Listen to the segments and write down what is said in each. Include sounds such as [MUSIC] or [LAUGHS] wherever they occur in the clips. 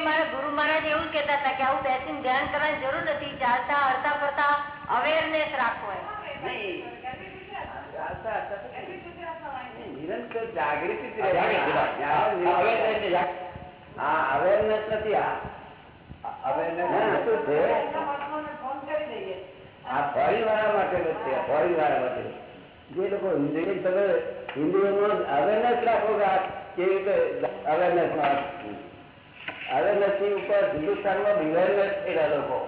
મારા ગુરુ મહારાજ એવું જ હતા કે આવું બેસીને ધ્યાન કરવાની જરૂર નથી ચાલતા હરતા ફરતા અવેરનેસ રાખો એમ. નહીં. ચાલતા હતા તો નહીં. નિરંતર જાગૃતિ હા અવેરનેસ નથી આ હા, શું છે? આ ફોરેન વાળા માટે છે વાળા માટે જે લોકો હિન્દુ તમે હિન્દુઓમાં અવેરનેસ રાખો કે આ કેવી રીતે અવેરનેસ અવેરનેસની ઉપર હિન્દુસ્તાનમાં બિહેરનેસ થયેલા લોકો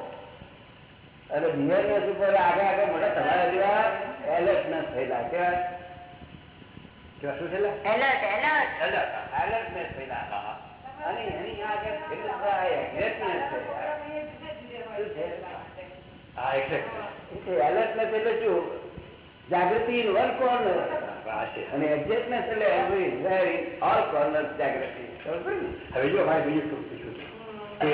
અને બિહેરનેસ ઉપર આગળ આગળ મને તમારા જેવા એલર્ટનેસ થયેલા કેવા કેવા શું થયેલા એલર્ટ એલર્ટ. એલર્ટનેસ થયેલા. અને એની આગળ થયેલું. શું છે હા exactly. એલર્ટનેસ એટલે શું જાગૃતિ ઇન વન કોર્નર. અને એડજસ્ટમેન્ટ એટલે everywhere in all corner જાગૃતિ? હવે જો ભાઈ બીજું શું પૂછું કે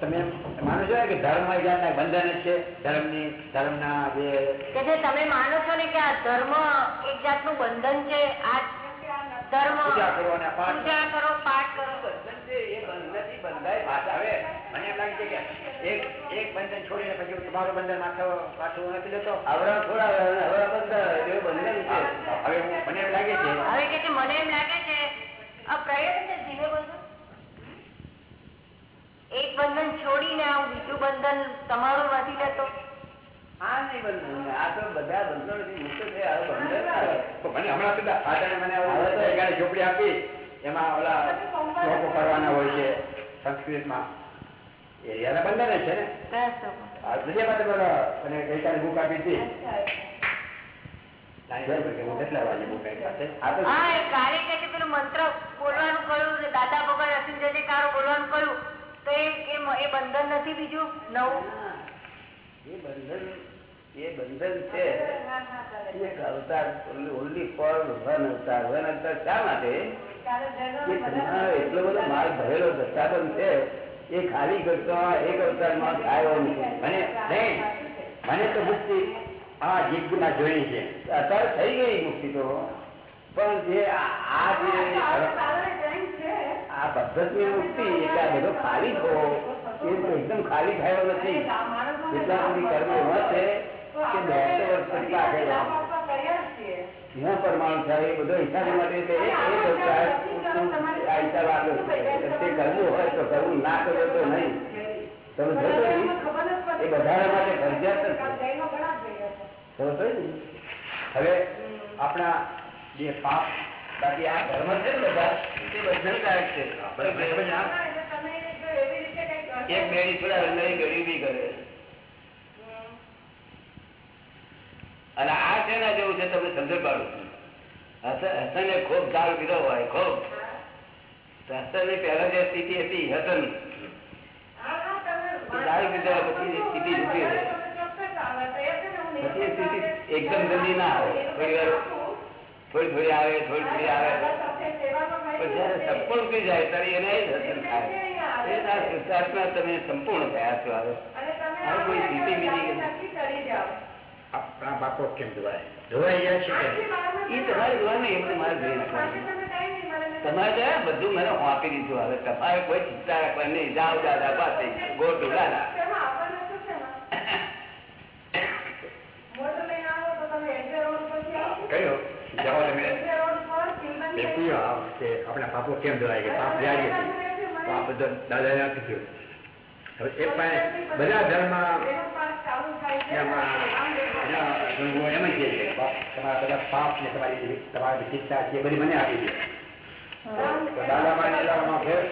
તમે માનો છો કે ધર્મ એક જાતના બંધન છે ધર્મની ધર્મના જે કે જે તમે માનો છો ને કે આ ધર્મ એક જાતનું બંધન છે આ ધર્મ પૂજા કરો પાઠ કરો બંધન છે એ બંધનથી બંધાય હવે મને એમ લાગે છે કે એક એક બંધન છોડીને પછી તમારું બંધન માથું પાછું નથી લેતો આવરા થોડા આવરા બંધાય એવું બંધન છે. હવે મને એમ લાગે છે હવે કે મને એમ લાગે છે આ પ્રયત્ન છે ધીમે બંધન? એક બંધન છોડીને આ બીજું બંધન તમારું નથી લેતો આ નહીં બંધન આ તો બધા બંધનોથી મુક્ત છે આ બંધન મને હમણાં સુધી ફાધરે મને ઝોપડી આપી એમાં ઓલા કરવાના હોય છે. સંસ્કૃતમાં એરિયાના બંધન છે ને? આ દુનિયામાં બોલો અને ગઈકાલે બુક આપી હતી. કેટલા વાગે બુક આપી પેલું મંત્ર બોલવાનું કહ્યું દાદા ભગવાન અસીમ કારો બોલવાનું કહ્યું તો એ એ બંધન નથી બીજું? નવું? એ બંધન એ બંધન છે. એક અવતાર only for one avatar. One avatar શા માટે? એટલો બધો માલ ભરેલો દશાબંધ છે એ ખાલી કરતો એક અવતારમાં થાય એવો મને તો મુક્તિ આ જીભમાં જોઈ છે. અત્યારે થઈ ગઈ મુક્તિ તો પણ જે આ જે આ પદ્ધતિ મુક્તિ એટલે આ બધો ખાલી થવો એ તો એકદમ ખાલી થયો નથી. એટલા સુધી કર્મ એવા છે કે દોઢસો વર્ષ પછી આગળ જ્યાં પરમાણુ થાય એ બધો હિસાબ માટે તે હિસાબ છે? તે કરવું હોય તો કરવું ના કરો તો નહીં. તમે જોશો એ બધા માટે ફરજિયાત હવે આપણા જે પાપ બાકી આ ધર્મ છે ને બધા તે બંધનકારક છે. ના? એક બેડી થોડા નહીં બેડી બી કરે. અને આ શેના જેવું છે તમને સમજણ પાડું છું? હસન ખૂબ દાળ પીધો હોય ખૂબ. હસન પહેલા જે સ્થિતિ હતી હસન. દાળ પીધા પછી સ્થિતિ રહે. પછી સ્થિતિ એકદમ જલ્દી ના આવે. થોડી વાર થોડી થોડી આવે થોડી થોડી આવે. પણ જયારે સંપૂર્ણ થઈ જાય ત્યારે એને જ હસન થાય. શુદ્ધાત્મા તમે સંપૂર્ણ થયા છો હવે. કોઈ સ્થિતિ બીજી આપણા બાપો કેમ ધોવાય? ધોવાઈ ગયા છે એ તમારે જોવાનું એ બધું મારે તમારે તો બધું મને હું આપી દીધું હવે. તમારે કોઈ ચિંતા રાખવાની નહીં. જાઓ દાદા પાસે ગો ઢોલાના કયો? જાઓ તમે. એ આપણા પાપો કેમ ધોવાય કે પાપ જાય પાપ તો આ બધો દાદાએ આપી દીધું. હવે એક પાસે બધા ધર્મ એમાં એમ જ છે કે તમારા બધા પાપ ને તમારી તમારી ચિંતા છે બધી મને આપી દે તો દાદામાં ફેર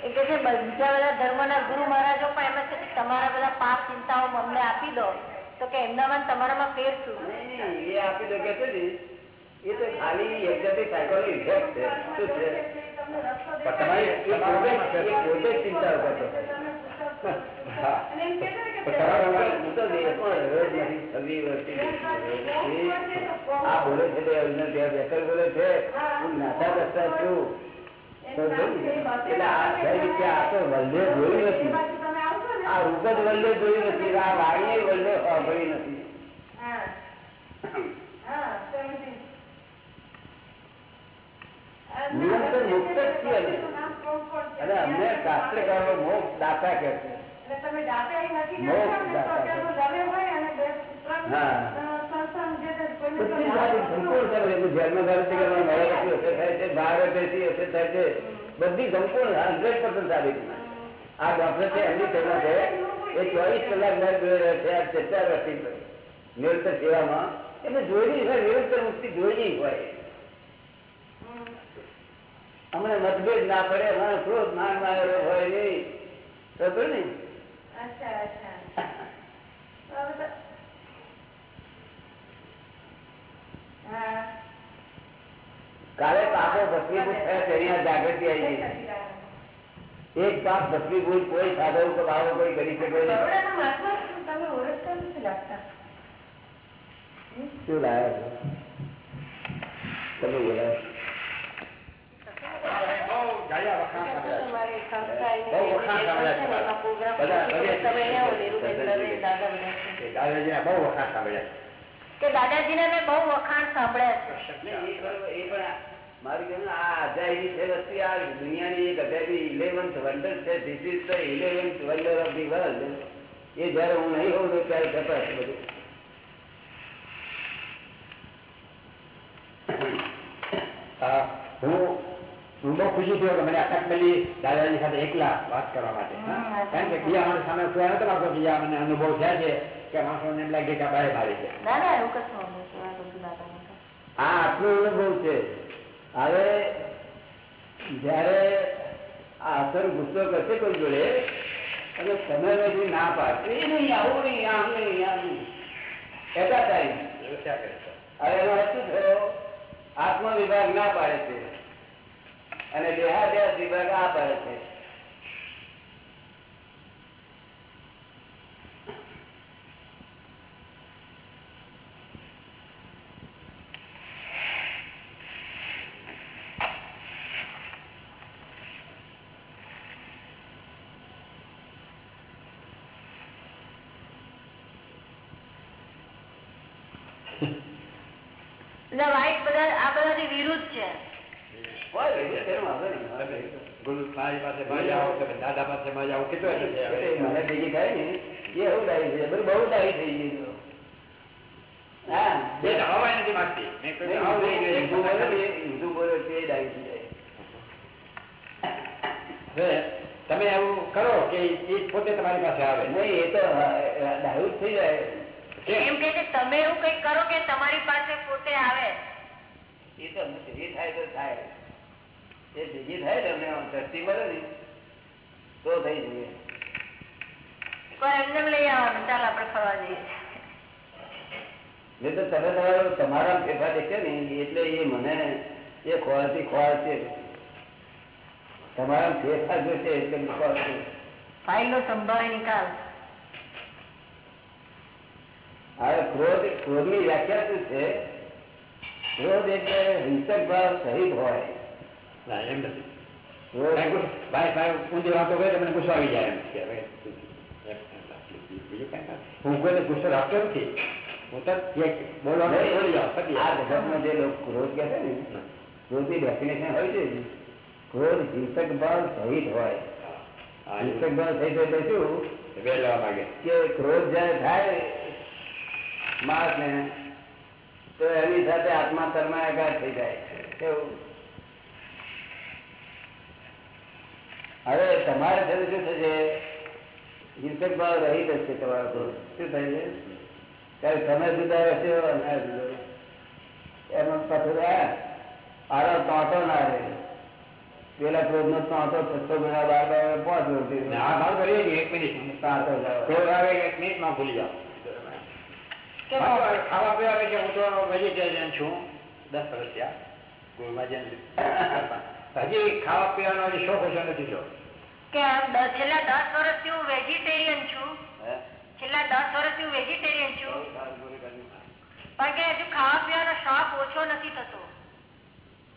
એ કે છે બીજા બધા ધર્મના ગુરુ મહારાજો પણ એમ જ કે તમારા બધા પાપ ચિંતાઓ અમને આપી દો તો કે એમનામાં તમારામાં ફેર શું? એ આપી દો કે છે ને એ તો ખાલી એક જાતની psychology છે. શું છે? તમારી પોતે ચિંતા કરતો આ બોલે છે ત્યાં બોલે છે. હું. નાતા કરતા છું. તો એટલે આ તો વલ્લે જોયું નથી. આ રૂપ જ વલ્લે જોયું નથી. આ વાણીએ વલ્લે સાંભળી નથી. નિરંતર મુક્ત જ છીએ અમે. અને અમને શાસ્ત્રકારો મોક્ષ દાતા કે છે થાય છે. બધી સંપૂર્ણ હંડ્રેડ પર્સન્ટ સાબિત આ ડોક્ટર છે એમની સેવા છે. એ ચોવીસ કલાક મારી જોડે રહે છે આ ચાર વર્ષથી નિરંતર સેવામાં. એમને જોઈ હોય નિરંતર મુક્તિ જોઈ હોય. અમને મતભેદ ના પડે અમારે ક્રોધ માન મારેલો હોય નહીં. ખબર ને અચ્છા અચ્છા. હવે તો- હા. કાલે પાપો ભસ્મીભૂત થયા તેની આ જાગૃતિ આવી ગઈ. એક પાપ ભસ્મીભૂત કોઈ સાધુ કે બાવો કોઈ કરી શકે નહીં બરોડાના મહાત્મા તમે ઓળખતા નથી લાગતા? શું લાયા છો? તમે બોલાવો બહુ ને બહુ વખાણ સાંભળ્યા છે. એમાં પ્રોગ્રામ બધા- બધા- તમે અહીંયા આવો, નીરુબેન દવે, દાદા બધા. કે દાદાજીના બહુ વખાણ સાંભળ્યા કે દાદાજીને મેં બહુ વખાણ સાંભળ્યા છે ને એ બરોબર, એ પણ આ- મારું અજાયબી છે વસ્તી આ દુનિયાની એક અજાયબી ઇલેવન્થ વન્ડર છે this is the eleventh wonder of the world એ જયારે હું નહીં હોઉં ત્યારે થતા છે બધું હા, હું હું બહુ ખુશી થયો કે મને અટક પેલી દાદાજી સાથે એકલા વાત કરવા માટે. હા? કારણ કે બીજા માણસ સામે કોઈ નતો લાગતો બીજા મને અનુભવ થયા છે કે માણસોને એમ લાગે કે આ બારે છે. આ આટલો અનુભવ છે. હવે જયારે આ અસર ગુસ્સો કરશે કોઈ જોડે અને તમે હજી ના પાડશે એ નહીં આવું નહીં આમ નહીં આમ નહીં. કહેતા થયા. હવે એનો હેતુ શું થયો? આત્મવિભાગ ના પાડે છે. અને દેહાદ્યાસ વિભાગ આ પાડે છે એટલે white બધા આ બધાથી વિરુદ્ધ છે હોય એવું તેનું વાંધો નહીં. તમે મારી પાસે માં જાઓ તમે દાદા પાસે માં જાઓ કેટલો મને ભેગી થાય ને. એ એવું ડાઈ છે. બધું બહુ ડાઈ થઈ ગયું હા. બે હવાય નથી માંગતી. હિન્દુ બોલે ડાઈ તમે એવું કરો કે એ પોતે તમારી પાસે આવે. નહીં એ તો ડાયુ થઈ જાય? એમ કે તમે એવું કઈ કરો કે તમારી પાસે પોતે આવે. એ તો થાય તો થાય. એ ભેગી થાય ને અમને આમ ધરતી મળે ને તો થઈ જઈએ પણ એમને એમ લઈ આવવાનું ચાલો આપણે ફરવા જઈએ જે તો તમે તમારો તમારા ફેફા દેખે ને એટલે એ મને એ ખોળથી ખોળ છે તમારા ફેફા જોશે એટલે ખોળ છે ફાઇલ નો સંભાળે નિકાલ હવે ક્રોધ ક્રોધની વ્યાખ્યા શું છે ક્રોધ એટલે હિંસક ભાવ સહિત હોય ના એમ નથી. ક્રોધ ભાઈ ભાઈ ઊંધી વાતો કરે મને ગુસ્સો આવી જાય એમ કે. હું કોઈને ગુસ્સો રાખતો નથી. હું તો બોલો બોલી આ જગતમાં જે લોકો ક્રોધ કહે છે ને ક્રોધની ડેફિનેશન હોય છે ક્રોધ હિંસક ભાવ સહિત હોય. હિંસક ભાવ સહિત એટલે શું? વેલવા લેવા માંગે. કે ક્રોધ જયારે થાય માણસને તો એની સાથે આત્મા તન્માયાકાર થઈ જાય. કેવું હવે તમારે થયું શું થશે હિંસક ભાવ રહી જશે તમારો ક્રોધ. શું થાય છે? ત્યારે તમે જુદા હશે અને જુદો. એમાં પાછું આરો તાંતો ના રહે. પેલા ક્રોધ નો તાંતો છસો મહિના બાર બાર પાંચ વર્ષ ને આ ભાવ કરીએ છીએ એક મિનિટ. જાવ ક્રોધ આવે. એક મિનિટમાં ભૂલી જાઓ. કેમ? ખાવા પીવા કે હું તો વેજીટેરિયન છું. દસ વર્ષ ત્યાં ગુરુમાં જેમ હજી ખાવા પીવાનો હજી શોખ ઓછો નથી દ- છેલ્લા દસ વર્ષથી હું વેજીટેરિયન છું. છેલ્લા દસ વર્ષથી હું વેજીટેરિયન છું. પણ કે હજુ ખાવા પીવાનો શોખ ઓછો નથી થતો.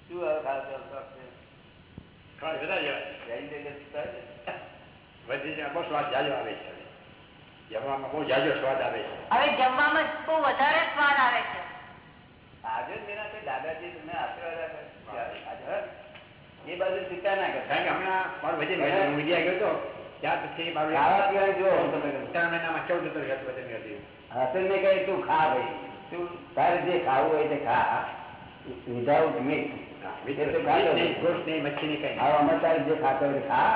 શું હવે શોખ છે? ખાવા બહુ સ્વાદ જાજો આવે છે. જમવામાં બહુ જાજો સ્વાદ આવે છે. હવે જમવામાં બહુ વધારે સ્વાદ આવે છે. આજે જ મેં તે દાદાજી તમને આશીર્વાદ આપે. હે? બાજુ ચિંતા ના કારણ કે હમણાં મારું વજન. હું ઇન્ડિયા ગયો હતો ત્યાર પછી મારું ખાવા પીવા જો. ત્રણ મહિનામાં ચૌદ હતો વજન હસન ને કહે તું ખા ભાઈ. તું તારે જે ખાવું હોય તે ખા. વિધાઉટ મીટ એ મચ્છી કંઈ. અમે તારે જે ખાતો હોય ખા.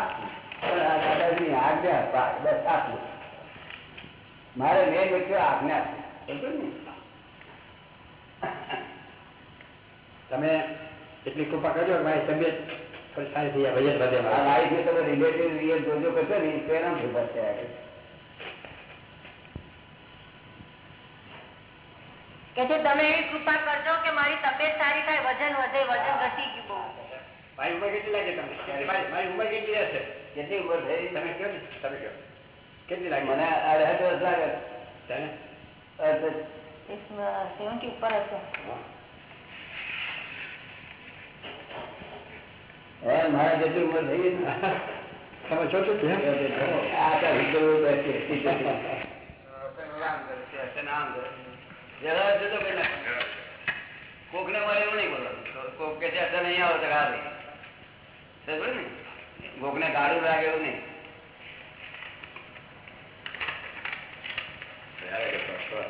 પણ આ દાદાજીની આજ્ઞા બસ આટલું. મારે મેં આજ્ઞા. તમે એટલી કૃપા કરજો મારી તબિયત થોડી સારી થઈ જાય વજન વધે આ મારું. લાઈફ ને તમે રિલેટિવ રિયલ જોજો કરશો ને તો એના ફેરફાર થયા કરે. કે છે તમે એવી કૃપા કરજો કે મારી તબિયત સારી થાય વજન વધે વજન ઘટી ગયું બહુ. મારી ઉંમર કેટલી લાગે તમને? મારી મારી ઉંમર કેટલી હશે? કેટલી ઉંમર થઈ તમે કહો ને તમે કહો. કેટલી લાગે? મને અઢાર વર્ષ લાગે. તને? સેવન્ટી ઉપર હશે. હા. હે મારા જેટલી ઉંમર થઈ ગઈ ને તમે છો છો કેમ? આ તો વિદ્યાઓ બેસે. જરા જુદો કઈ નાખો. કોકને મળે એવું નહીં બોલવાનું કોક કે છે અસર નહીં આવે તો આ ભાઈ સમજો ને કોકને ગાડું લાગે એવું નહીં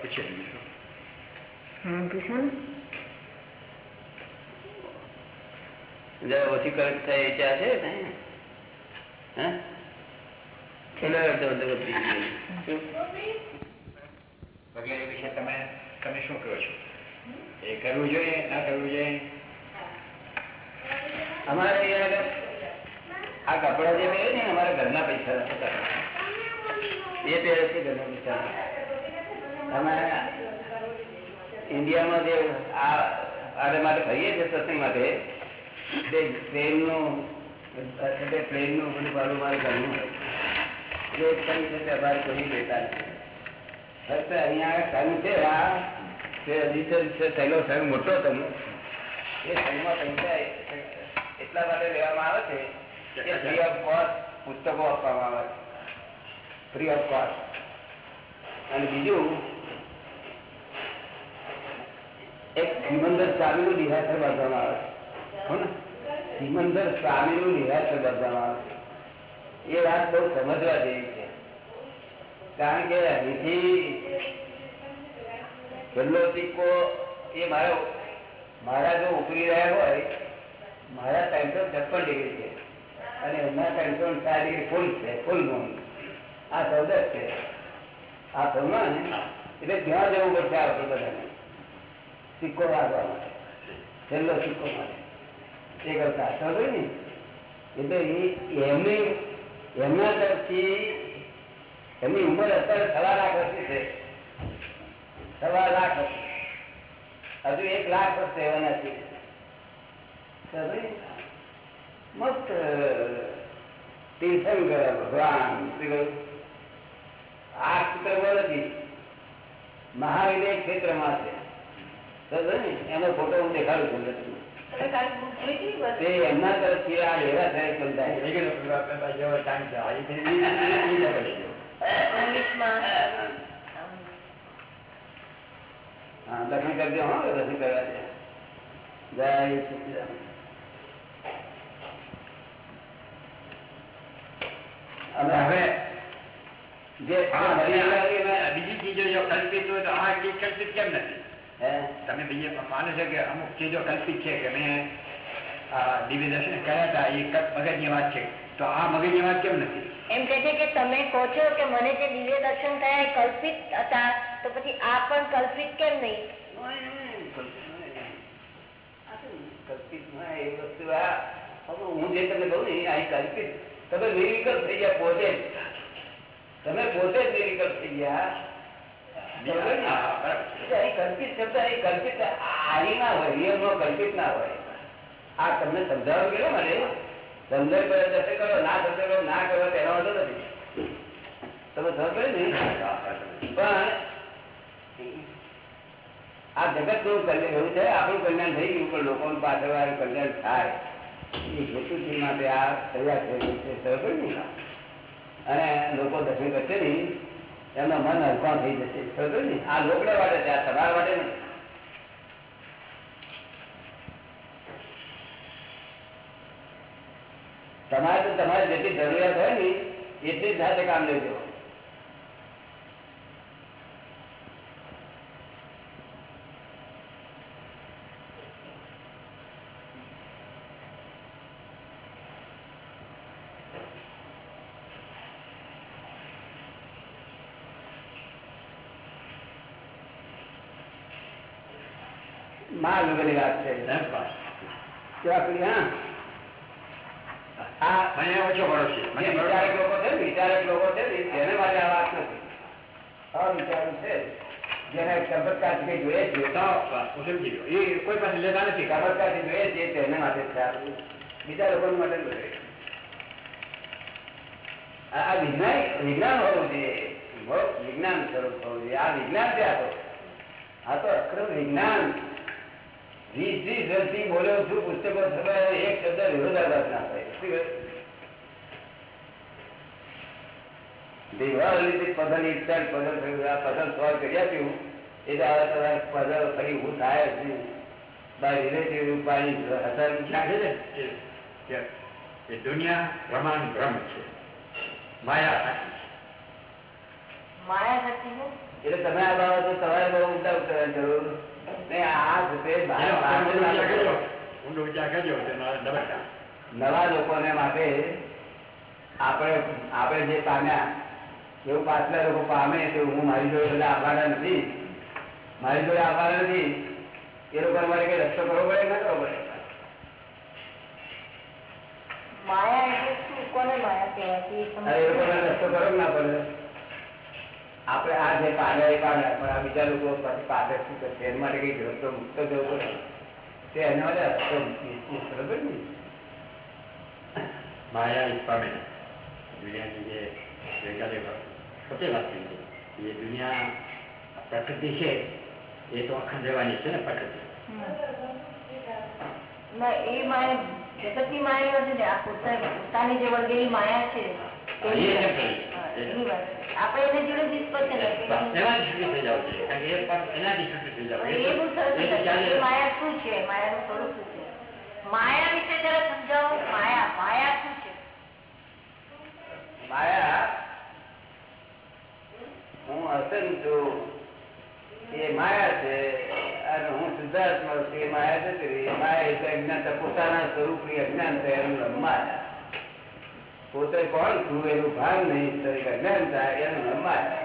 પૂછી લઈશું. જરા ઓછી કરંટ થાય એ છે ને? હે? એટલે અડધો અડધો પી ગઈ. વગેરે વિશે તમે તમે શું કહો છો? એ કરવું જોઈએ ના કરવું જોઈએ? અમારે અહીંયા આ કપડા જે પહેરે ને અમારા ઘરના પૈસા હતા એ પહેરે છે ઘરના પૈસા. અમે ઇન્ડિયામાં જે આ માટે ફરીએ છીએ સત્સંગ માટે એટલે મોટો લેવામાં આવે છે કે ફ્રી ઓફ કોસ્ટ પુસ્તકો આપવામાં આવે ફ્રી ઓફ કોસ્ટ અને બીજું, એક સિમંદર ચાલુ રિહાર્સલ બાંધવામાં આવે છે? સિમંદર સ્વામી નું બાંધવામાં આવે. એ વાત બહુ સમજવા જેવી છે. કારણ કે અહીંથી છેલ્લો સિક્કો એ મારો, મારા જો ઉકળી રહ્યા હોય, મારા ત્રણસો છપ્પન ડિગ્રી છે. અને એમના ત્રણસો ચાર ડિગ્રી ફૂલ છે ફૂલ મૂન આ ચૌદ છે. આ સૌમાં ને એટલે ત્યાં જવું પડશે આપણે બધાને. સિક્કો વાગવા માટે. છેલ્લો સિક્કો માટે. એ કરતા સમજો ને? એટલે એમને એમના તરફથી એમની ઉંમર અત્યારે સવા લાખ વર્ષની છે. સવા લાખ વર્ષ. હજુ એક લાખ વર્ષ એવાના છે. મસ્ત ને? કરે ભગવાન આ ક્ષેત્રમાં નથી. મહાવિનય ક્ષેત્રમાં છે? એનો ફોટો હું દેખાડું છું તમને. તમે ખાલી બુક જોઈ હતી બસ? તે એમના તરફથી આ લેવા સાહેબ એ બંધાય કીધું કે આપણે પાસે જેવો ટાઈમ છે આ એ ફરી ઈ- ઈ- ઈ લેવલ છે. ઇંગ્લિશમાં હા દર્શન કરજો હા દર્શન કરવા છે જય સચિદાનંદ. અને હવે જે હા, મરી અને ગયેલા છે ને, બીજી ચીજો જો કલ્પિત હોય તો આ ચીજ કલ્પિત કેમ નથી હે? તમે બીજે માનો છો કે અમુક ચીજો કલ્પિત છે કે મેં આ દિવ્ય દર્શન કર્યા હતા એ કલ્પ મગજની વાત છે તો આ મગજની વાત કેમ નથી એમ કે છે કે તમે કહો છો કે મને જે દિવ્ય દર્શન થયા એ કલ્પિત હતા તો પછી આ પણ કલ્પિત કેમ નહીં? કલ્પિત ના એ વસ્તુ આ હવે હું જે તમને કહું ને એ અહીં કલ્પિત તમે નિર્વિકલ્પ થઈ ગયા પોતે જ. તમે પોતે જ નિર્વિકલ્પ થઈ ગયા બરાબર ને? હા, બરાબર. એટલે અહીં આ જગતનું કલ્યાણ એવું છે, આપણું કલ્યાણ થઈ ગયું, પણ લોકો પાછળ વાળું કલ્યાણ થાય. એ હેતુથી માટે આ તૈયાર થયેલું છે સમજ અને લોકો દર્શન કરશે ને એમના મન હલકા થઈ જશે. આ લોકડા માટે છે, આ તમારા માટે નહીં. તમારે તો તમારે જેટલી જરૂરિયાત હોય ને, એટલી જ સાથે કામ લેજો માં વગરની વાત છે કેવા કરી હા આ મને ઓછો ભરોસે જે મને વિચારક લોકો છે ને, વિચારક લોકો છે ને, એને માટે આ વાત નથી અવિચારું છે જેને ચમત્કારથી કંઈ જોઈએ છે તો હું સમજી ગયો એ કોઈ પાસે લેતા નથી ચમત્કારથી જોઈએ છે. વાત છે. બીજા લોકો માટે આ વિજ્ઞાન વિજ્ઞાન હોવું જોઈએ. વિજ્ઞાન સ્વરૂપ હોવું જોઈએ. આ વિજ્ઞાન છે આ તો. આ તો અક્રમ વિજ્ઞાન. વીસ વીસ વર્ષથી બોલ્યો છું પુસ્તકો છપાય એક શબ્દ વિરોધાભાસ ના થાય. આ એટલે તમારે ફરી થાય જ નહીં. છે? એ દુનિયા ભ્રમ છે. માયા સાચી છે. માયા સાચી છે? એટલે તમે આ બાબતો તમારે બહુ ઊંડા કરવાની જરૂર. નવા લોકોને માટે આપણે આપણે જે પામ્યા એવું પાછલા લોકો પામે તો હું મારી જોડે બધા આવવાના નથી. મારી જોડે આવવાના નથી. એ લોકો મારે કઈ રસ્તો કરવો પડે ના કરવો પડે? માયા એટલે શું? કોને માયા કહેવાય. રસ્તો કરવો ના પડે. આપણે આ જે પામ્યા એ પણ આ બીજા લોકો પછી પાસે શું કરશે શેર માટે કઈ રસ્તો મુક્ત જવું પડે? તે એના માટે રસ્તો મૂકીએ. બરોબર ને? માયા ઇસ દુનિયાની જે ગઈકાલે પોતે વાત કરી છે. એ દુનિયા પ્રકૃતિ છે એ તો અખંડ રહેવાની છે ને પ્રકૃતિ. એ માયા જગતની માયા નથી ને આ પોતા- પોતાની જે વળગેલી માયા છે હા, એ હા, એની વાત છે. આપણે એને જોડે નિસ્બત છે ને કે થઈ જાવ છે. કારણ કે એ પણ એનાથી છૂટી થઈ જાવ એ બહુ સરસ તો છે. એ માયા શું છે? માયાનું સ્વરૂપ શું છે? માયા વિશે જરા સમજાવો. માયા માયા શું છે? માયા હું અસન છું એ માયા છે અને હું શુદ્ધાત્મા છું એ માયા જતી રહી. માયા એટલે અજ્ઞાન પોતાના સ્વરૂપની અજ્ઞાન થયેલું માયા પોતે કોણ? છું એનું ભાન નહીં એક અજ્ઞાનતા એનું નમાય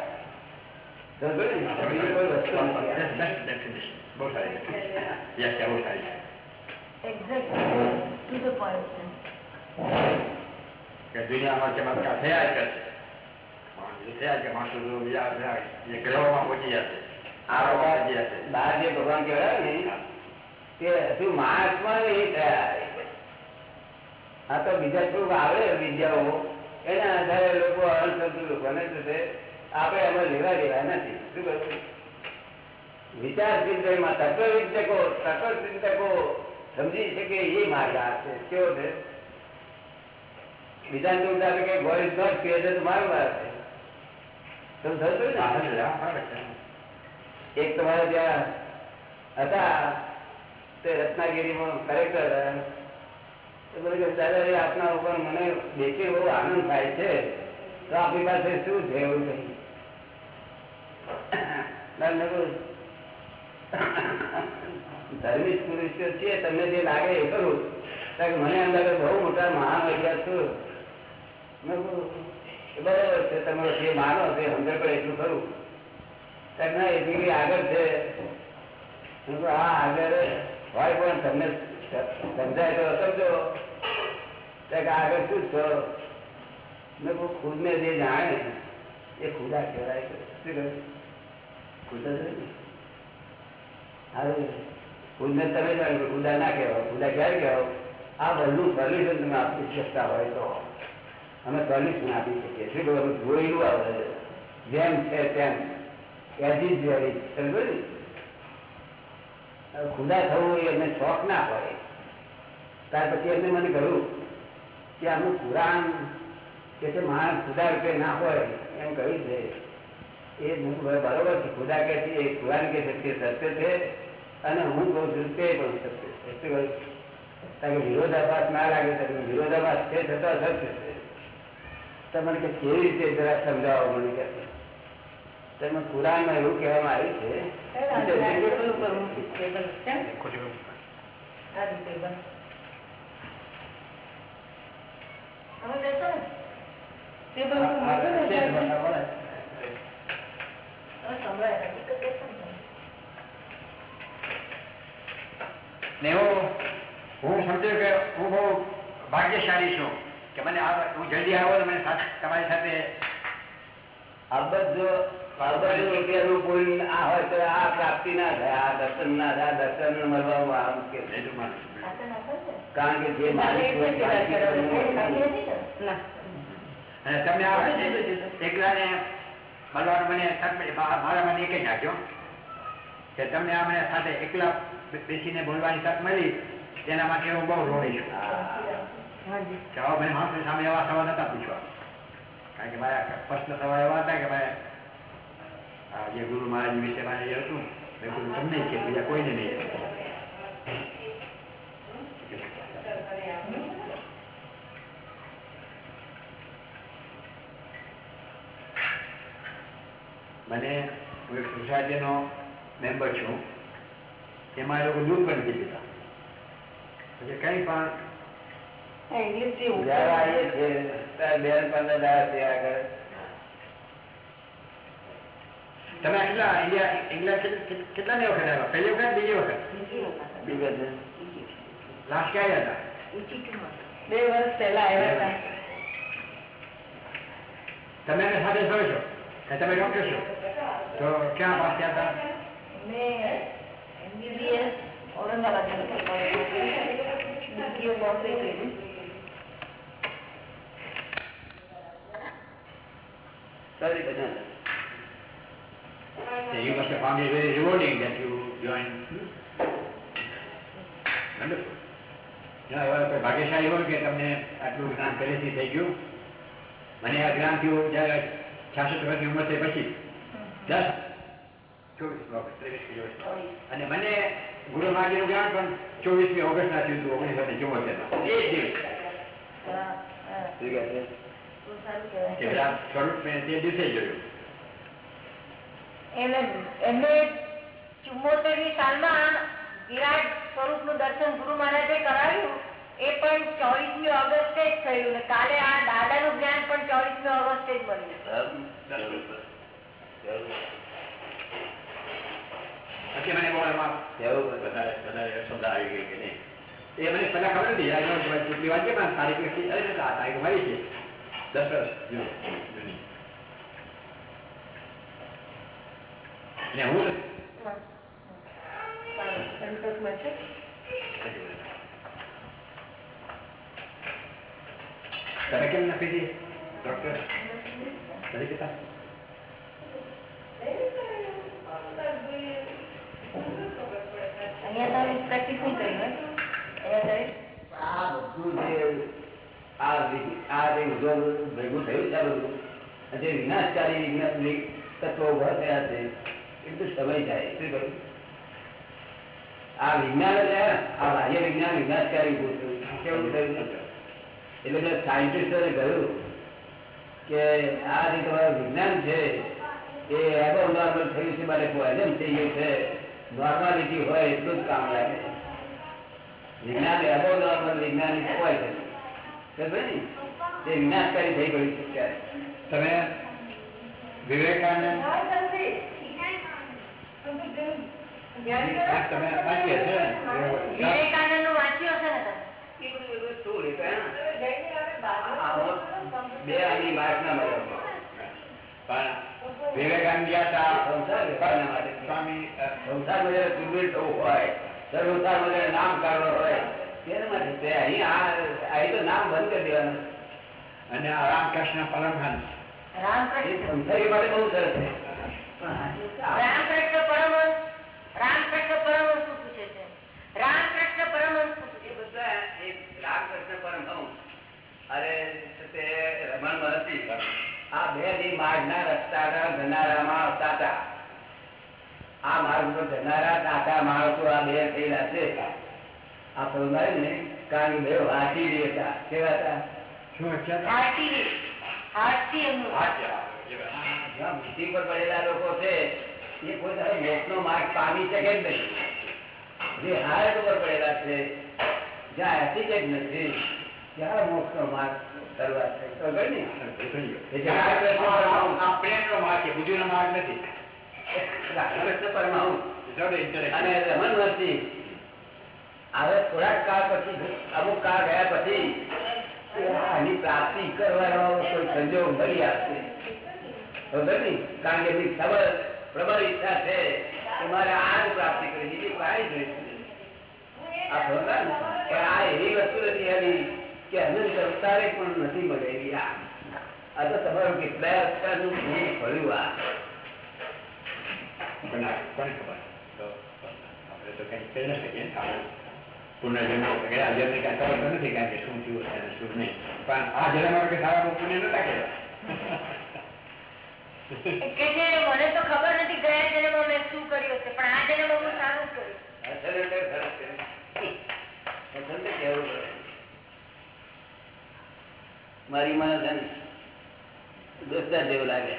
કે દુનિયામાં ચમત્કાર થયા જ માણસો થયા કે માણસો જો જે ગ્રહોમાં પહોંચી જશે આ પહોંચી જશે બહાર જે ભગવાન કહેવાય ને તે હજુ મહાત્મા નહીં થયા. આ તો બીજા થોડુંક આવે વિદ્યાઓ એના આધારે લોકો અણસમજુ લોકોને શું છે? આપણે એમાં લેવા દેવા નથી. શું કહ્યું વિચાર ચિંતનમાં તત્વ ચિંતકો તત્વ ચિંતકો સમજી શકે એ માર્ગ આ છે. કેવો છે? બીજા ને ઉદાહરણ કે ગોડ ઇઝ નોટ ક્રિએટર તો મારો માર છે. તમે થતું ને. એક તમારે ત્યાં હતા. તે રત્નાગીરીમાં કલેક્ટર આપના ઉપર મને દેખી બહુ આનંદ થાય છે. તો આપણી પાસે શું છે એવું કહ્યું મેં કહ્યું, ધર્મિષ્ઠ પુરુષ છીએ તમને જે લાગે એ કરું. કારણ મને અંદર બહુ મોટા મહાન વૈજ્ઞાન છું. મેં બરાબર છે તમે જે માનો તે સમજણ પડે એટલું ખરું. કારણ કે એટલી આગળ છે. હા આગળ હોય પણ તમને સમજાય તો સમજો આગળ શું છો મેં ખુદને જે જાણે એ ખુદા કહેવાય. શું કહ્યું? ખુદા? હારું. ખુદને તમે જાણો ખુદા ના કહેવાય ખુદા ક્યારે કહેવાય આ બધું સોલ્યુશન તમે આપી શકતા હોય તો અમે સોલ્યુશન આપી શકીએ શું કહ્યું જોયેલું આવે જેમ છે તેમ એઝ ઇઝ વેરી સમજો ને ખુદા થવું એ એમને શોખ ના પડે ત્યાર પછી એમને મને કહ્યું કે આનું પુરાણ કે છે માણસ ખુદા રૂપે ના હોય એમ કહ્યું છે. એ હું કહું, બરોબર છે ખુદા કે છે એ પુરાણ કે તે સત્ય છે અને હું કહું છું તે પણ સત્ય છે. શું કહ્યું? કારણ કે વિરોધાભાસ ના લાગે તો વિરોધાભાસ છે છતાં સત્ય છે. તમને કે કેવી રીતે જરા સમજાવો મને કે. તમે પુરાણમાં એવું કહેવામાં આવ્યું છે હું હું કે હું બહુ ભાગ્યશાળી છું કે મને હું જલ્દી આવો ને મને તમારી સાથે આ જો અબધ આ હોય તો આ પ્રાપ્તિ ના થાય આ દર્શન ના થાય દર્શન મળવામાં આ મુશ્કેલ સાથે નાખો ને. કારણ કે જે માલિક હોય, બાકી માલિક નથી ને? અને તમને આ એકલાને મળવાનું મને તક મળી. મારા મને એક જ નાખ્યો કે તમને આ મને સાથે એકલા બેસીને બોલવાની તક મળી તેના માટે હું બહુ રોડી છું હા. મને માણસો સામે એવા સવાલ નતા પૂછવા કારણ કે મારા પ્રશ્ન સવાલ એવા હતા કે મારે આ જે ગુરુ મહારાજ વિશે મારે હતું મેં ગુરુ તમને છે બીજા કોઈને નહીં મને હું એક સોસાયટીનો મેમ્બર છું એમાં એ લોકો દૂર પણ દીધા પછી કંઈ પણ બેન પંદર દાડા આગળ. તમે કેટલા ઇન્ડિયા ઇંગ્લેન્ડ કેટલા કેટલાની વખત આવ્યા પહેલી વખત બીજી વખત બીજું છે. લાસ્ટ ક્યાં હતા બે વર્ષ પહેલા આવ્યા હતા તમે એને સાથે છો છો કે તમે ડોક્ટર છો તો ક્યાં પાસ થયા હતા મેં એમબીબીએસ ઔરંગાબાદ મેડિકલ કોલેજમાં કર્યું બીજીઓ બોમ્બે કર્યું Sorry, but no. So you must have found it very rewarding that you joined. Wonderful. ના, એવા કોઈ ભાગ્યશાળી હોય કે તમને આટલું જ્ઞાન પહેલેથી થઈ ગયું. મને આ જ્ઞાન થયું જ્યારે છાસઠ વર્ષની ઉંમર થઈ પછી. દસ ચોવીસ ઓગસ્ટ ત્રેવીસમી ઓગસ્ટ. અને મને ગુરુ મહારાજનું જ્ઞાન પણ ચોવીસમી ઓગસ્ટના થયું હતું ઓગણીસો ને એ જ દિવસ. સ્વરૂપ મેં તે દિવસે જોયું. એમને એમને ચુમ્મોતેરની સાલમાં વિરાટ સ્વરૂપનું દર્શન ગુરુ મહારાજે કરાવ્યું. એ પણ ચોવીસમી ઓગસ્ટે જ થયું ને કાલે આ જ્ઞાન પણ ચોવીસમી ઓગસ્ટે જ બન્યું એ મને પહેલા ખબર નથી યાર વાત છે, પણ તારીખ લખી તારીખ મળી છે. દસ વર્ષ જૂની જૂની. ને હું સંતોષમાં છે તમે કેમ નથી પીધી ડોક્ટર નથી પીતા અહીંયા તમે પ્રેક્ટિસ નહીં કરી હોય અહીંયા આ બધું જે આ વિ- આ જે ઉદ્યોગ ભેગું થયું છે આ બધું અને જે વિનાશકારી વિજ્ઞાન વિ- તત્વો ઊભા થયા છે એ સમય જાય? શું કહ્યું? આ વિજ્ઞાન આ બાહ્ય વિજ્ઞાન વિનાશકારી કેવું થયું? એટલે સાયન્ટિસ્ટોને કહ્યું કે આ જે તમારું વિજ્ઞાન છે એ એબો નોર્મલ થયું છે માટે પોઈઝન થઈ ગયું છે. નોર્માલિટી હોય એટલું જ કામ લાગે વિજ્ઞાન એબો નોર્મલ વિજ્ઞાન હોય છે. સમજ્યો ને? તે વિનાશકારી થઈ ગયું છે ત્યારે તમે વિવેકાનંદ? વિવેકાનંદનું વાંચ્યું હશે ને વિવેકાનંદ નામ કાઢવો હોય તેના માટે તે અહીં આ અહીં તો નામ બંધ કરી દેવાનું અને રામકૃષ્ણ. પરમહંસ રામકૃષ્ણ સંસારી માટે બહુ સરસ છે. રામકૃષ્ણ પરમહંસ રામકૃષ્ણ પરમહંસ શું પૂછે છે? રામકૃષ્ણ પરમહંસ એ બધા રામકૃષ્ણ પરમહંસ. અરે તે રમણ મહર્ષિ આ બે ની માર્ગના રસ્તા ધનારામાં આવતા હતા. આ માર્ગ પર જનારા કાકા માણસો આ બે થયેલા છે. આ સમજાય ને કારણ બે વાંચી રહ્યા કેવા હતા? શું અત્યારે હાથી હાર્ટથી પર પડેલા લોકો છે એ કોઈ તારો માર્ગ પામી શકે જ નહીં. જે હાર્ટ ઉપર પડેલા છે જ્યાં એટીકેટ નથી ત્યાં મોક્ષનો માર્ગ ખબર ને? પ્રેમનો માર્ગ છે માર્ગ નથી. અને હવે થોડાક કાળ પછી અમુક કાળ ગયા પછી આની પ્રાપ્તિ કરવાનો કોઈ સંજોગ મળી આવશે? કારણ કે ખબર, પ્રબળ ઈચ્છા છે કે મારે આ પ્રાપ્તિ કરી બીજી કાંઈ જોઈશું પણ આ એવી વસ્તુ નથી આવી કે અનંત અવતારે પણ નથી મળેલી આ. આ તો તમારું જન્મે નથી કારણ કે શું થયું છે શું નહીં. પણ આ જન્મમાં કે સારા પુણ્ય નતા કર્યા. [LAUGHS] કે છે મને તો ખબર નથી ગયા જન્મમાં મેં શું કર્યું હશે પણ આ જન્મમાં હું સારું જ કર્યું અસલ એટલે ખરાબ છે. અસલ તો કહેવું પડે. મારી મને છે ને દોસ્તાર જેવું લાગે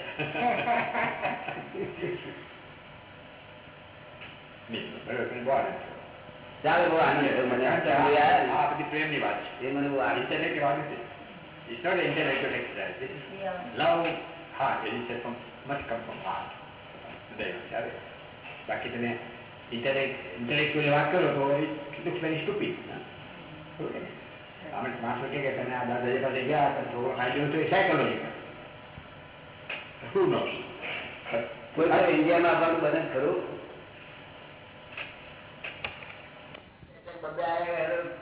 નહીં, બરાબર, પણ બહુ આનંદ થયો. ચાલો બહુ આનંદ થયો મને કારણ કે આ આ- યાર, આ બધી પ્રેમની વાત છે એ મને બહુ આનંદ થયો. Intellectual વાત નથી. It's not an intellectual is from, must come from heart. હૃદયમાંથી આવે. બાકી તમે intellectually વાત કરો તો? ખરું કે નહીં? આપણે માણસો કે તમે આ દાદાજી પાસે ગયા તો થોડો ફાયદો તો એ. Who knows? કોઈ તો ઇન્ડિયામાં આપવાનું બંધ ખરું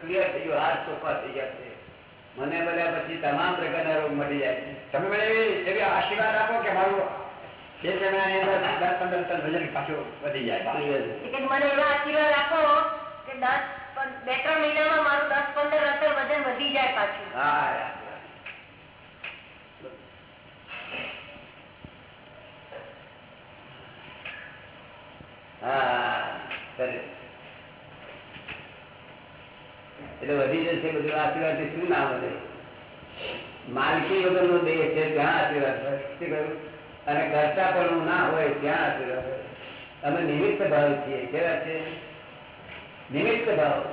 ક્લિયર થઈ ગયું હાથ ચોખ્ખા થઈ ગયા છે મને બધા પછી તમામ પ્રકારના રોગ મળી જાય. તમે મને એવી એવી આશીર્વાદ આપો કે મારું જે તમે દસ પંદર ટન વજન પાછું વધી જાય. મને એવા આશીર્વાદ આપો કે દસ બે ત્રણ મહિનામાં મારું દસ પંદર અસર વજન વધી જાય પાછું. હા હા કરે. એટલે વધી જશે બધું આશીર્વાદ શું ના વધે માલકી વગર નો દેહ છે ત્યાં આશીર્વાદ શું કહ્યું? અને કરતા પણ ના હોય ત્યાં આશીર્વાદ અમે નિમિત્ત ભાવ છીએ, કેવા છે? નિમિત્ત ભાવ?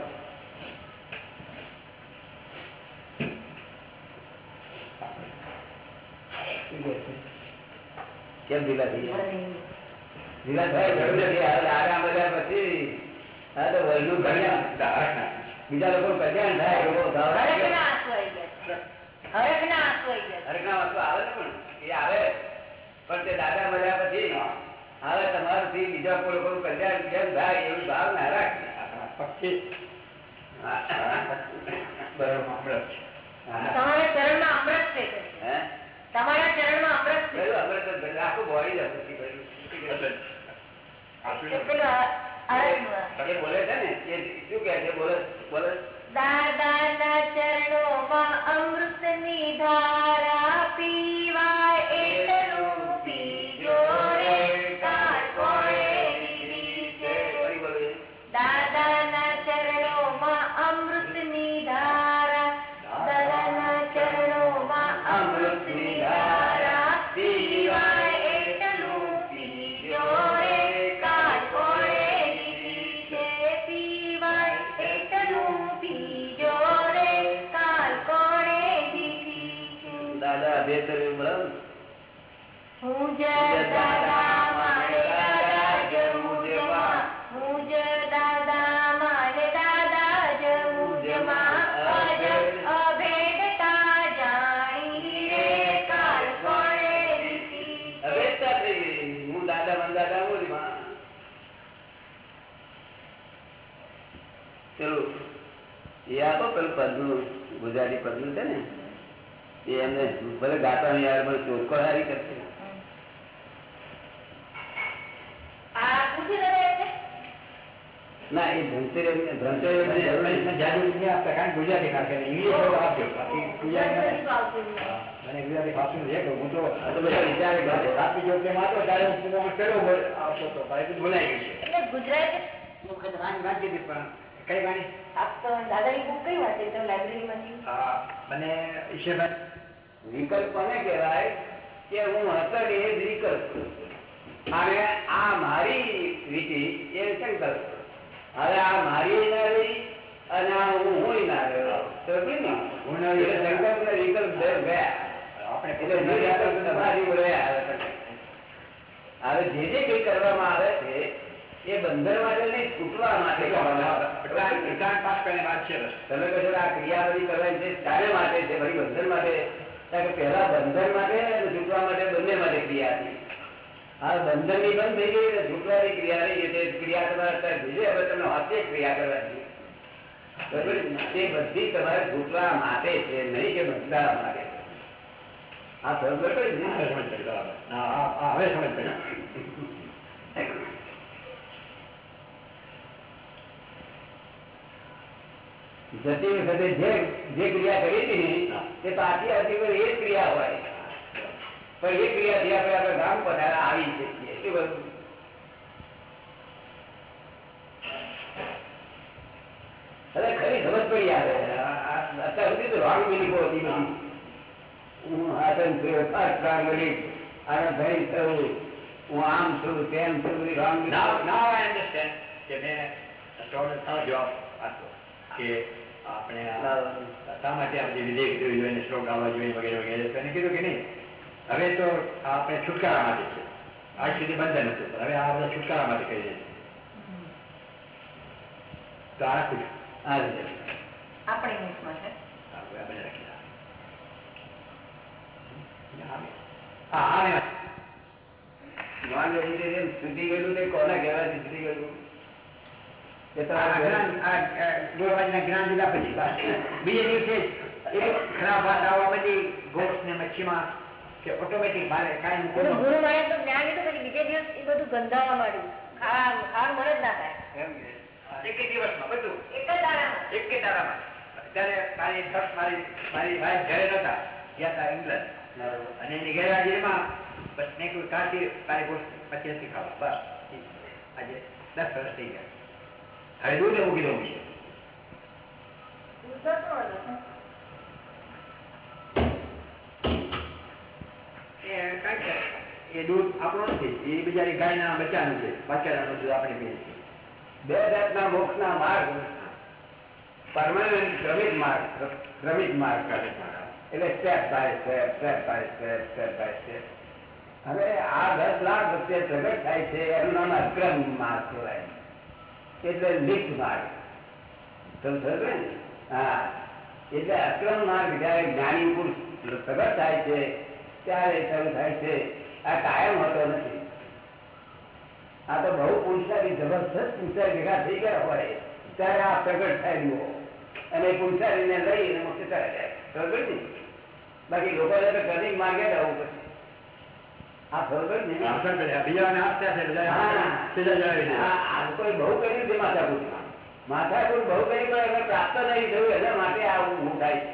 કેમ ઢીલા થઈ ઢીલા થાય આરામ બધા પછી. આ તો વયનું કલ્યાણ બીજા લોકો કલ્યાણ થાય એવો આંસુ આવી ગયા હરખના આંસુ આવી ગયા હરકના વસ્તુ આવે ને પણ એ આવે. પણ તે દાદા મળ્યા પછી હવે તમારાથી બીજા કોઈ લોકોનું કલ્યાણ કેમ થાય એવી ભાવ ના રાખે. પક્ષી ચરણમાં અમૃત. છે. તમારા ચરણમાં છે. કે છે. હે? તમારા ચરણમાં અમૃત છે? આખું બોડી જ બોલે છે ને શું કહે છે બોલે બોલે દાદાના ચરણોમાં અમૃતની ધારા પીવાય ચલો એ આપો પેલું પદનું ગુજરાતી પદનું છે ને એ એમને ભલે ગાતા નહીં આવે ચોખ્ખો હારી કરશે. ના એ કે ગુજરાતી નાખે ગુજરાતી મને. ગુજરાતી ભાષણ છે કે હું તો બધા વિચારે કરે જો તેમ હતો ત્યારે હું કર્યો આવતો તો. ભાઈ ભૂલાઈ ગયું છે. ગુજરાતી પણ કઈ વાણી? આપ દાદાની બુક કઈ વાંચે? તો લાઇબ્રેરીમાંથી? આ મને ઈશ્વરભાઈ વિકલ્પ કોને કહેવાય કે હું હસડ એ જ વિકલ્પ અને આ મારી રીતિ એ સંકલ્પ હવે આ મારી ના રહી અને આ હું હું ના રહ્યો તો કે ને હું ના એટલે રહ્યો. સંકલ્પ ને વિકલ્પ ગયા આપણે એટલે તમારી જોડે હવે જે જે કઈ કરવામાં આવે છે એ બંધન માટે નહીં છૂટવા માટે કરવામાં પાસ કરીને વાત છે તમે કહો આ ક્રિયા બધી કરવાની છે ચારે માટે છે ફરી બંધન માટે? કારણ કે પહેલા બંધન માટે અને છૂટવા માટે બંને માટે ક્રિયા હતી. આ બંધનની બંધ થઈ ગઈ છૂટવાની ક્રિયા નહીં એટલે ક્રિયા તમારે અત્યારે ગઈ. હવે તમને હાથે ક્રિયા કરવાની? તે બધી તમારે છૂટવા માટે છે નહીં કે બંધાવા માટે આ સમજ? હવે સમજ પડી બરાબર હા હા, હા હવે સમજ પડી જતી વખતે જે જે ક્રિયા કરી હતી ને તે પાછી આવતી વખતે એ જ ક્રિયા હોય પણ એ ક્રિયાથી આપણે આપણે ગામ પધારા આવી શકીએ શું કહ્યું? અરે ખરી સમજ પડી આવે આ- આ- અત્યાર સુધી તો રોંગ બિલીફો હતી બધી હું આસન થયો ફર્સ્ટ રોંગ બિલીફ આને ભાઈ થયું હું આમ છું તેમ છું બધી wrong Now, now I understand કે મેં સ્ટોર સારો જવાબ આપતો કે આપણે શા માટે આપણે વિધેય કરવી જોઈએ શ્લોક આવવા જોઈએ વગેરે વગેરે તો એને કીધું કે નહીં હવે તો આપણે છુટકારા માટે છે. આજ સુધી બંધન હતું હવે આ બધા છુટકારા માટે કરીએ છીએ તો આ રાખું છું. આ રીતે આપણે મિનિટમાં છે. આ બધા રાખી હા આવે છૂટી ગયેલું ને કોના કહેવાય સુધી ગયેલું? બીજે દિવસે ખરાબ વાત આવવા બધી ગોળ ને મચ્છીમાં કે ઓટોમેટિક ભારે કાયમ ગુરુ ગુરુ તો જ્ઞાન લીધું પછી બીજે દિવસ એ બધું ગંધાવા માંડ્યું. ખાવા ખાવાનું મન જ ના થાય. એક દિવસમાં બધું. એક જ દાડામાં એક દાડામાં ત્યારે મારી સસ મારી મારી ભાઈ ઘરે નહોતા. ગયા હતા ઇંગ્લેન્ડ. અને એની ગેરહાજરીમાં બસ મેં કોઈ કાશી તારી ગોળ પછી નથી ખાવા. બસ. આજે દસ વર્ષ થઈ ગયા. દઉં છે દૂધ તો હતું. એ દૂધ આપણું નથી એ બિચારી ગાયના બચ્ચાનું છે બચ્ચાનું દૂધ આપણે પીએ છીએ બે જાતના મોક્ષના માર્ગ પરમાનન્ટ ક્રમિક માર્ગ ક્રમિક માર્ગ એટલે step by step step by step step by step હવે આ દસ લાખ વચ્ચે પ્રગટ થાય છે એનું નામ અક્રમ માર્ગ કહેવાય એટલે લિફ્ટ માર્ગ સમજો ને? હા. એટલે અક્રમ માર્ગ જયારે જ્ઞાની પુરુષ પ્રગટ થાય છે, ત્યારે શરૂ થાય છે. આ કાયમ હોતો નથી. આ તો બહુ પુરુષારી જબરજસ્ત પુરુષારી ભેગા થઈ ગયા હોય, ત્યારે આ પ્રગટ થયેલું અને એ પુરુષારીને લઈને મુક્ત થાય જાય. બરોબર ને? બાકી લોકોને તો કદી માર્ગે રહેવું પછી આ માથાકૂટ બહુ કરી પણ એને પ્રાપ્ત નહીં થયું એના માટે આવું ઊભું થાય છે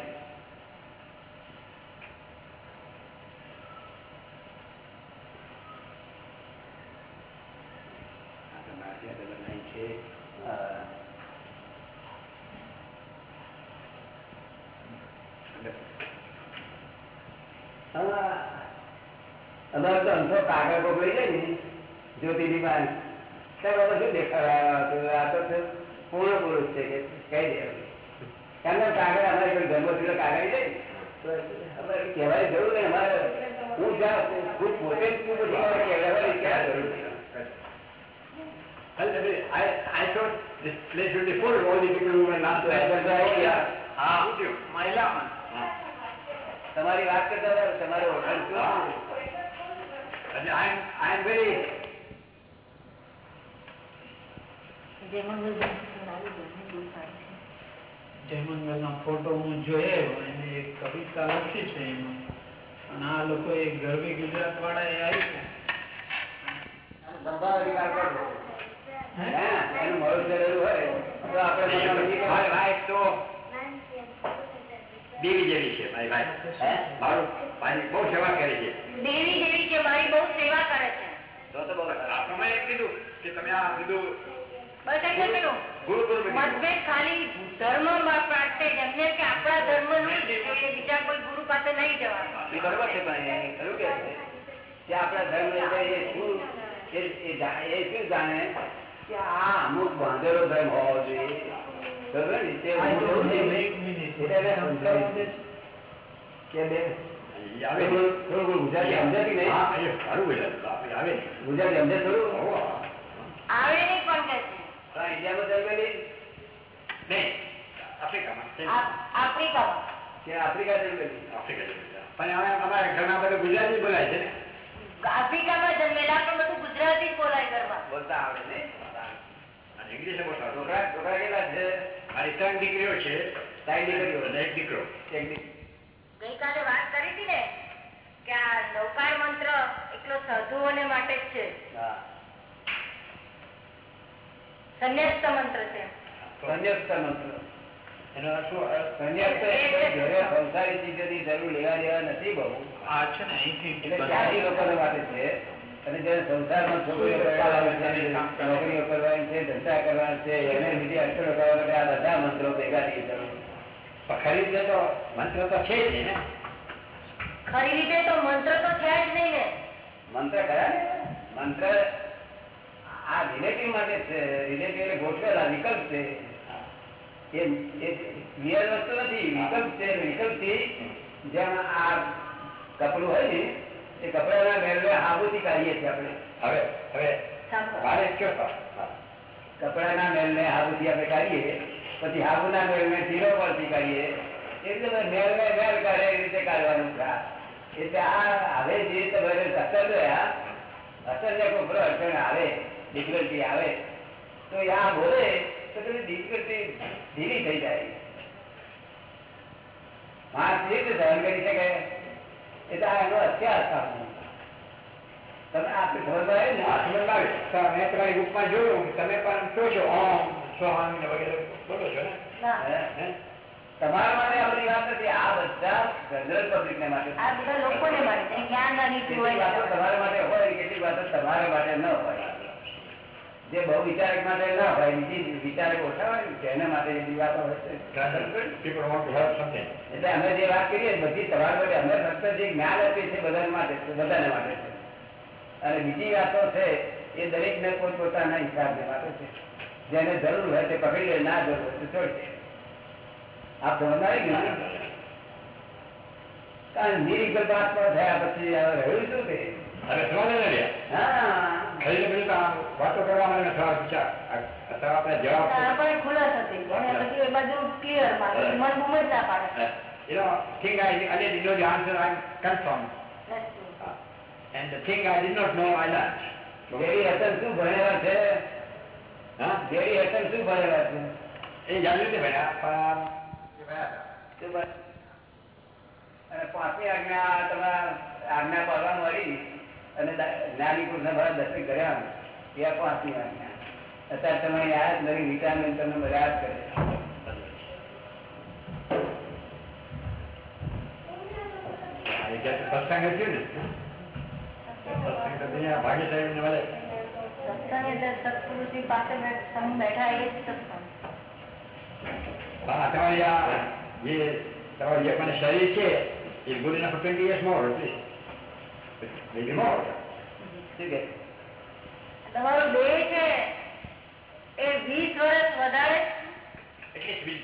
આ તો મારી સાથે બનાવી છે હા. હા. અમારે તો અંતો કાગળ પકડી જાય ને જ્યોતિની માં ત્યારે શું દેખાડવા આ તો પૂર્ણ પુરુષ છે કે કહી દે એમને કાગળ અમારે કોઈ કાગળ જાય અમારે કહેવાની જરૂર નહીં. અમારે હું જ્યાં ખુદ પોતે જ કહેવાની ક્યાં જરૂર I, I thought this place were. હા. હા. તમારી વાત કરતા તમારે ઓળખાણ હા. I am, very, ફોટો હું જોયો એક કવિતા લખી છે એમાં. અને આ લોકો એ ગરબી ગુજરાત વાળા એ આવી છે. આપણે મારી પોતાનું વાઈફ તો દેવી જેવી છે મારી વાઈફ હે? મારું મારી બહુ સેવા કરે છે. દેવી દેવી છે મારી બહુ સેવા કરે છે. તો તો બહુ આ પ્રમાણે કીધું કે તમે આ બધું બસ એટલે પેલું ગુરુ ગુરુ બેટી. મતભેદ ખાલી ધર્મ માટે જ એમને કે આપણા ધર્મનું જ જોઈએ બીજા કોઈ ગુરુ પાસે નહીં જવાનું. એ બરોબર છે પણ એ ખરું કે છે. કે આપણા ધર્મ એટલે એ શું એ- એ જા- એ શું જાણે? કે આ અમુક બાંધેલો ધર્મ હોવો જોઈએ. બરોબર ને? કે બે? આવે. થોડું ગુજરાતી સમજાતી નહીં? બોલ્યા. બાપરે, આવે ગુજરાતી સમજે થોડું? આવે નહીં પણ કે છે. ઇન્ડિયામાં જન્મેલી નહીં, આફ્રિકામાં. આફ્રિકામાં. કે આફ્રિકા જન્મેલી આફ્રિકા જેવું પણ અમારા ઘરમાં બધું ગુજરાતી બોલાય છે ને. આફ્રિકામાં જન્મેલા પણ બધું ગુજરાતી બોલાય ઘરમાં. બોલતા આવડે ને? ઇંગ્લિશ બોલતા છોકરા છોકરા કેટલા છે? મારી ત્રણ દીકરીઓ છે ત્રણ દીકરીઓ. અને એક દીકરો. ગઈકાલે વાત કરી હતી ને કે આ નૌકાર મંત્ર એકલો સાધુઓને માટે જ છે. સંન્યાસ્ત મંત્ર છે. સંન્યાસ્ત મંત્ર. એનો? સંન્યસ્ત એટલે સંસારી ચીજોની જરૂર લેવા દેવા નથી બહુ. આ છે ને અહીંથી એટલે ચારી લોકો માટે છે અને જયારે સંસારમાં છોકરીઓ નોકરીઓ કરવાની છે ધંધા કરવાના છે એને બીજી અક્ષરો કરવા માટે આ બધા મંત્રો ભેગા થઈ જરૂર ખરી રીતે તો મંત્ર તો છે જ ને. ખરી રીતે તો મંત્ર તો છે જ નહીં ને. મંત્ર ખરા ને? મંત્ર આ રિલેટિવ માટે છે રિલેટિવ એટલે ગોઠવેલા વિકલ્પ છે. એ નિયર વસ્તુ નથી વિકલ્પ છે. વિકલ્પથી જેમ આ કપડું હોય ને એ કપડાના મેળવે હાબુથી કાઢીએ છીએ આપણે. હવે હવે. કપડાના મેળને હાબુથી આપણે કાઢીએ પછી હાબુના મેળને ઢીલો પરથી કાઢીએ. એટલે મેળને મેળ કાઢે એ રીતે કાઢવાનું છે. એટલે આ હવે જે તમારે અસર રહ્યા અસર ને કોઈ અડચણ આવે ડિફિકલ્ટી આવે તો આ બોલે તો પેલી ડિફિકલ્ટી ધીરી થઈ જાય. માણસ રીતે સહન કરી શકે? એટલે આ એનો અત્યાર સામે તમે આપણે ખબર તમારી બુકમાં જોયું તમે પણ કહો છો ઓમ સ્વામી વગેરે બોલો છો ને? તમારા માટે આપણી વાત નથી આ બધા જનરલ પબ્લિક ને માટે આ બધા લોકોને માટે તમારા માટે હોય કેટલીક વાતો તમારા માટે ન હોય. જે બહુ વિચારક માટે ના હોય બીજી વિચારક ઓછા હોય એના માટે વાતો છે. એટલે અમે જે વાત કરીએ બધી સવાર માટે અમે ફક્ત જે જ્ઞાન આપીએ છીએ બધા માટે બધાને માટે છે. અને બીજી વાતો છે એ દરેક ને પોતપોતાના હિસાબને માટે છે. જેને જરૂર હોય તે પકડી લે ના જરૂર હોય તો છોડી દે. આ ભણનારી જ્ઞાન કારણ નિરીકલ્પ આત્મા થયા પછી હવે રહ્યું શું તે? હવે સમજ ને રે હા ખરી ને પેલું તો આમ વાતો કરવા માટે સવાલ વિચાર આ- આપણે જવાબ આપણે ખુલાસ હતી પછી એ બાજુ ક્લિયર મન બુમ જ ના પાડે. You know, thing I, I didn't know the answer, I'm confirmed. And the thing I did not know, I learned. જેવી હસન શું ભણેલા છે? હા? જેવી હસન શું ભણેલા છે? એ જાણ્યું છે ભણ્યા, પણ. અને પાંચમી આજ્ઞા તમારા આજ્ઞા પાડવા મળી અને જ્ઞાની પુરુષના ભરા દર્શન કર્યા. એ પાંચમી આજ્ઞા. અત્યારે તમે યાદ નવી વિટામિન તમને બધા યાદ કરે આ એક જાતનું સત્સંગ જ થયું ને. સત્સંગ તો દુનિયા ભાગ્યશાળીઓને મળે. સત્સંગ એટલે સત્પુરુષની પાસે બે- સંગ બેઠા એ જ સત્સંગ પણ આ તમારી આ જે તમારું જે પણ શરીર છે એ good enough for 20 years more, at least. Maybe more. શું કે તમારો દેહ છે એ વીસ વર્ષ વધારે? At least be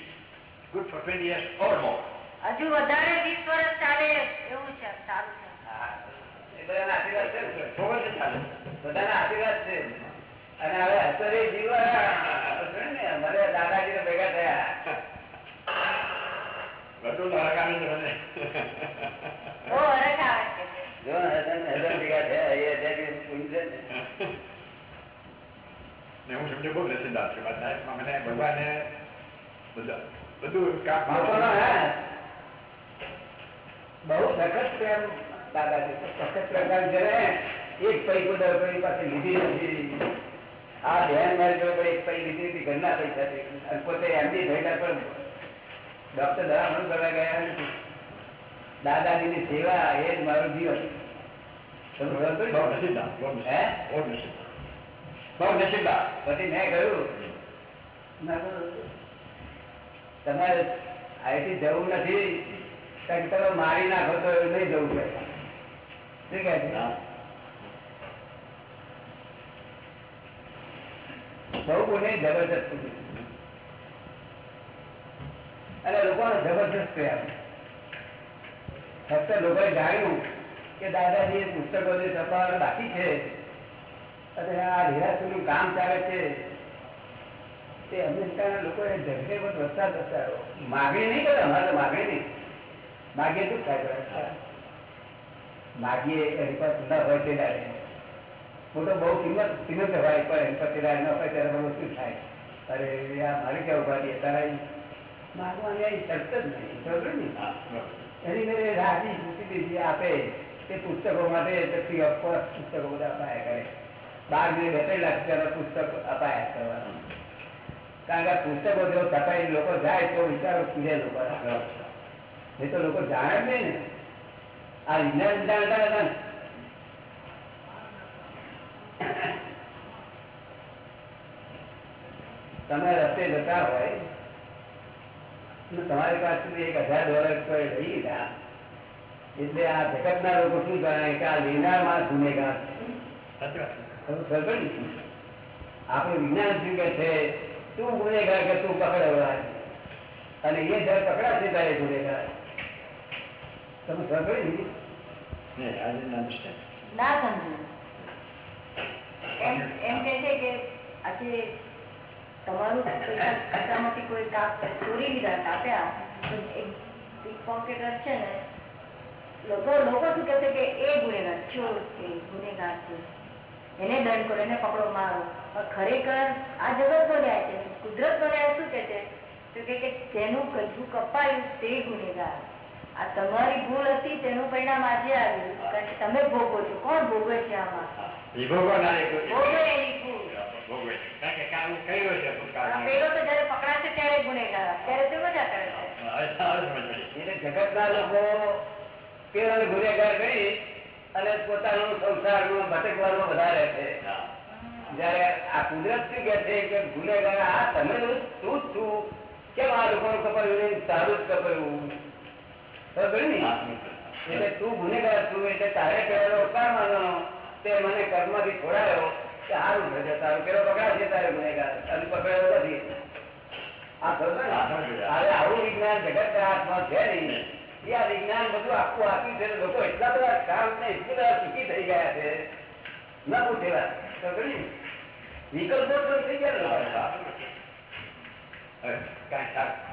good for 20 years or more. હજુ વધારે વીસ વર્ષ ચાલે એવું છે સારું છે. એ બધાના આશીર્વાદ છે ને. સો વર્ષ ચાલે. બધાના આશીર્વાદ છે. અને હવે અત્યારે જીવન ને અમારે દાદાજી ભેગા થયા. બધું તો હરકાવે છે બધે. બહુ હરખ આવે છે જો હસન હસન ભેગા થયા એ અત્યારે પૂછે ને ને હું સમજો બહુ નસીબદાર છું મારા મને ભગવાને બધા બધું કામ બહુ સખત પ્રેમ દાદાજી સખત પ્રેમ છે ને એક પૈસો દર પૈ પાસે લીધી નથી આ ધ્યાન મારી જોડે એક પૈ લીધી હતી ઘરના પૈસાથી અને પોતે એમની થયેલા પણ ડોક્ટર દવાખાનું કરવા ગયા નથી દાદાજીની સેવા એ જ મારું જીવન હે? નસીબદાર બહુ નસીબદાર પછી મેં કહ્યું તમારે અહીંથી જવું નથી કારણ તમે મારી નાખો તો નહીં જવું પડે. શું કહે છે? બહુ ગુને જબરજસ્ત. અને લોકોને જબરજસ્ત પ્રેમ ફક્ત લોકોએ જાણ્યું કે દાદાજી એ પુસ્તકો જે છપાવવાના બાકી છે. અને આ હીરાસુનું કામ ચાલે છે. તે અમેરિકાના લોકોએ ઝઘડે પણ વધતા જતા માગણી નહીં કરે અમારે તો માગણી નહીં. માગીએ શું થાય માગીએ એની પર ન હોય તે હું તો બહુ કિંમત કિંમત હોય પણ એની પર તે ન હોય ત્યારે બધું શું થાય? અરે આ મારે ક્યાં ઊભા દે તારા માગવાની અહીં શરત જ નહીં. બરોબર નહીં એની મેં રાજી પૂછી દીધી આપે. તે પુસ્તકો માટે પુસ્તકો બધા અપાયા કરે. બાર મિનિટ બે ત્રણ લાખ રૂપિયાના પુસ્તક અપાયા કરવાના કારણ કે આ પુસ્તકો જો છપાઈ લોકો જાય તો વિચારો કીધે લોકો એ તો લોકો જાણે જ નહીં ને આ વિજ્ઞાન જાણતા હતા ને તમે રસ્તે જતા હોય અને તમારી પાસેથી એક હજાર ડોલર કોઈ લઈ લીધા એટલે આ જગતના લોકો શું જાણે કે આ લેનાર માણસ ગુનેગાર છે ખબર ખબર ને? આપણું વિજ્ઞાન શું કે છે. તું ગુનેગાર કે તું પકડવા અને એ જયારે પકડાશે ત્યારે ગુનેગાર. તમે ખબર પડી ને? ના સમજ્યું એમ એમ કે છે કે આજે તમારું પૈસા ખાતામાંથી કોઈ કાપ ચોરી લીધા કાપ્યા તો એક pick pocketer છે ને લોકો લોકો શું કહે છે કે એ ગુનેગાર ચોર છે ગુનેગાર છે? એને દંડ કરો એને પકડો મારો. ખરેખર આ જગત નો ન્યાય છે. કુદરત નો ન્યાય શું કે છે? તો કે જેનું કજું કપાયું તે ગુનેગાર. આ તમારી ભૂલ હતી તેનું પરિણામ આજે આવ્યું. કારણ કે તમે ભોગવો છો. કોણ ભોગવે છે આમાં? ભોગવે ના લોકો ગુનેગાર કરી અને પોતાનું સંસારમાં ભટકવાનું વધારે છે. જયારે આ કુદરત શું કે છે કે ગુનેગાર આ તમે તું જ છું? કેમ આ લોકોનું કપાયું સારું જ કપાયું એટલે તું ગુનેગાર છું એટલે તારે કરેલો માનવાનો. તે મને કર્મથી છોડાયો કે સારું થશે તારું પેલો પકડાશે તારે ગુનેગાર અને પકડાયો નથી. આ ખબર હવે આવું વિજ્ઞાન જગત હાથમાં છે નહીં. આ વિજ્ઞાન બધું આખું આપ્યું છે લોકો એટલા બધા કામ ને એટલા બધા સુખી થઈ ગયા છે. ન પૂછેલા વિકલ્પો તો થઈ ગયા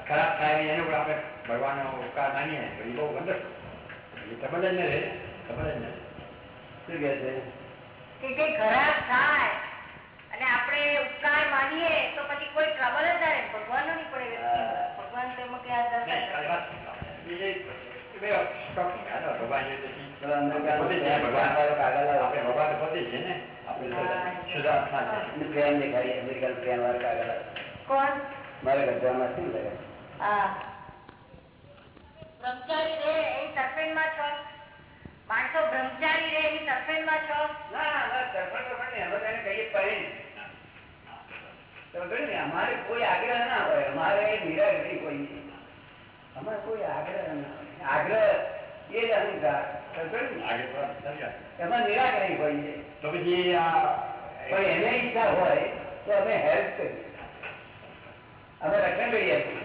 ખરાબ થાય એનો પણ આપણે ભગવાનનો ઉપકાર માનીએ. એ બહુ ગંદર એ ખબર જ ન રહે ખબર જ ન શું કહે છે? કે ખરાબ થાય અને આપણે ઉપકાર માનીએ તો પછી કોઈ ટ્રબલ જ ના રહે. ભગવાન નો નહીં પડે ભગવાન તો એમાં મારે ગજવામાં શું લાગે બ્રહ્મચારી રે એ સસ્પેન્ડમાં છો માણસો બ્રહ્મચારી રે એની અમારે કોઈ આગ્રહ ના હોય અમારે નિરાગ્રહી કોઈ. અમારે કોઈ આગ્રહ હોય આગ્રહ એ જ અહંકાર સમજો ને? આગળ તો સમજ્યા. એમાં હોઈએ તો પછી પણ એને ઈચ્છા હોય તો અમે હેલ્પ કરીએ અમે રક્ષણ કરીએ છીએ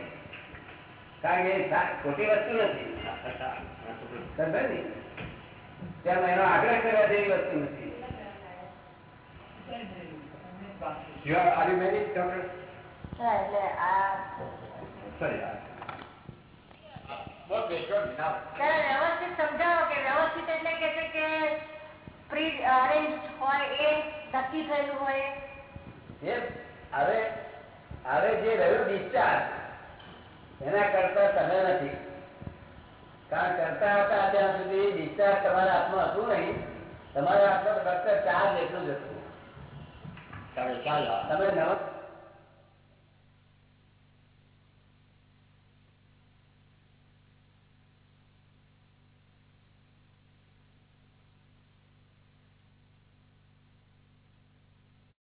કારણ કે ખોટી વસ્તુ નથી સમજે એનો આગ્રહ કરવા જેવી વસ્તુ નથી You are, are married, doctor? Sorry. વ્યવસ્થિત સમજાવો કે વ્યવસ્થિત એટલે કે છે કે પ્રી અરેન્જ હોય એ નક્કી થયેલું હોય હવે હવે જે રહ્યું ડિસ્ચાર્જ એના કરતા તમે નથી. કારણ કરતા હતા ત્યાં સુધી ડિસ્ચાર્જ તમારા હાથમાં હતું નહીં. તમારા હાથમાં ફક્ત ચાર્જ એટલું જ હતું. તમે નવ